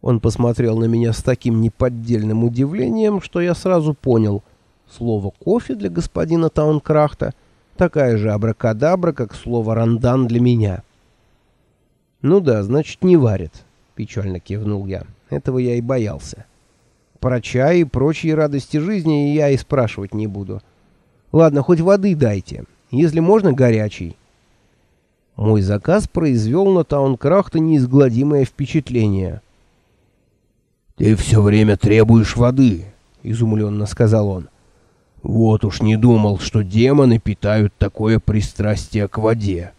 Он посмотрел на меня с таким неподдельным удивлением, что я сразу понял. Слово «кофе» для господина Таункрахта такая же абракадабра, как слово «рандан» для меня. «Ну да, значит, не варит», — печально кивнул я. Этого я и боялся. Про чай и прочие радости жизни я и спрашивать не буду. Ладно, хоть воды дайте, если можно, горячий. Мой заказ произвел на Таункрахта неизгладимое впечатление — «Ты все время требуешь воды», — изумленно сказал он. «Вот уж не думал, что демоны питают такое пристрастие к воде».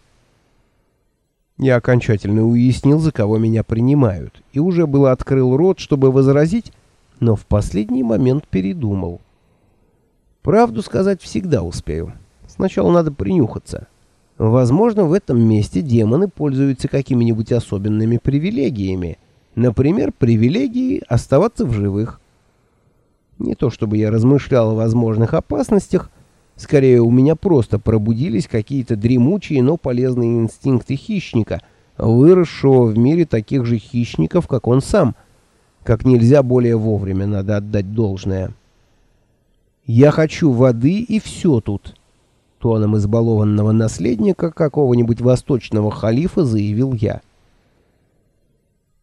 Я окончательно уяснил, за кого меня принимают, и уже было открыл рот, чтобы возразить, но в последний момент передумал. Правду сказать всегда успею. Сначала надо принюхаться. Возможно, в этом месте демоны пользуются какими-нибудь особенными привилегиями — Например, привилегии оставаться в живых. Не то чтобы я размышлял о возможных опасностях, скорее у меня просто пробудились какие-то дремучие, но полезные инстинкты хищника, выросшего в мире таких же хищников, как он сам. Как нельзя более вовремя надо отдать должное. «Я хочу воды и все тут», — тоном избалованного наследника какого-нибудь восточного халифа заявил я.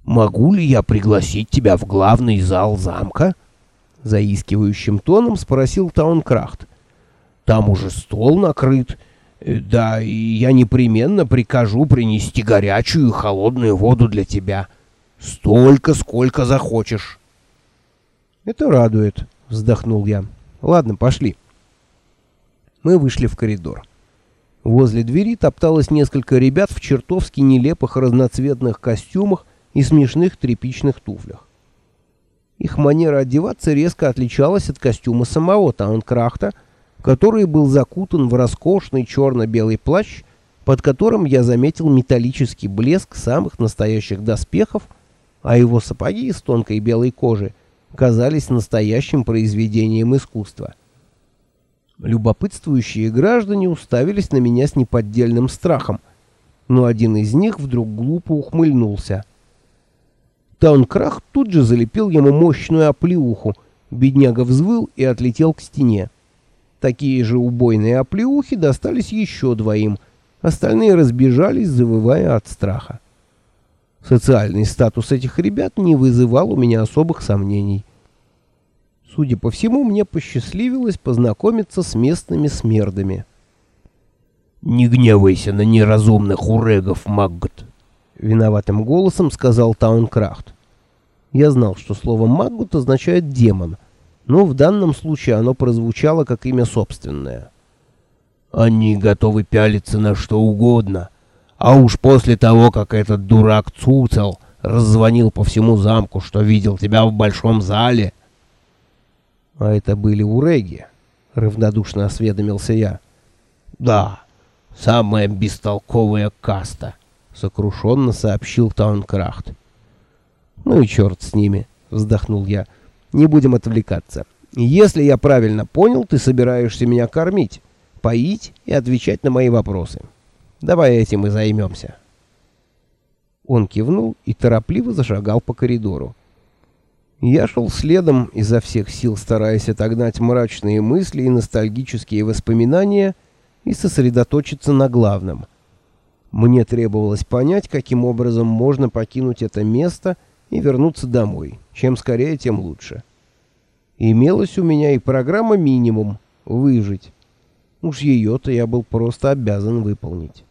«Могу ли я пригласить тебя в главный зал замка?» Заискивающим тоном спросил Таункрахт. «Там уже стол накрыт. Э, да, и я непременно прикажу принести горячую и холодную воду для тебя. Столько, сколько захочешь». «Это радует», — вздохнул я. «Ладно, пошли». Мы вышли в коридор. Возле двери топталось несколько ребят в чертовски нелепых разноцветных костюмах и смешных тряпичных туфлях. Их манера одеваться резко отличалась от костюма самого Таункрахта, который был закутан в роскошный черно-белый плащ, под которым я заметил металлический блеск самых настоящих доспехов, а его сапоги из тонкой белой кожи казались настоящим произведением искусства. Любопытствующие граждане уставились на меня с неподдельным страхом, но один из них вдруг глупо ухмыльнулся — Таункрах тут же залепил ему мощную оплеуху. Бедняга взвыл и отлетел к стене. Такие же убойные оплеухи достались еще двоим. Остальные разбежались, завывая от страха. Социальный статус этих ребят не вызывал у меня особых сомнений. Судя по всему, мне посчастливилось познакомиться с местными смердами. «Не гневайся на неразумных урегов, Маггот!» — виноватым голосом сказал Таункрафт. Я знал, что слово «маггут» означает «демон», но в данном случае оно прозвучало как имя собственное. «Они готовы пялиться на что угодно, а уж после того, как этот дурак Цуцел раззвонил по всему замку, что видел тебя в большом зале...» «А это были уреги», — равнодушно осведомился я. «Да, самая бестолковая каста» сокрушенно сообщил Таункрахт. «Ну и черт с ними», — вздохнул я. «Не будем отвлекаться. Если я правильно понял, ты собираешься меня кормить, поить и отвечать на мои вопросы. Давай этим и займемся». Он кивнул и торопливо зашагал по коридору. Я шел следом, изо всех сил стараясь отогнать мрачные мысли и ностальгические воспоминания и сосредоточиться на главном — мне требовалось понять, каким образом можно покинуть это место и вернуться домой. Чем скорее, тем лучше. Имелась у меня и программа «Минимум» — выжить. Уж ее-то я был просто обязан выполнить.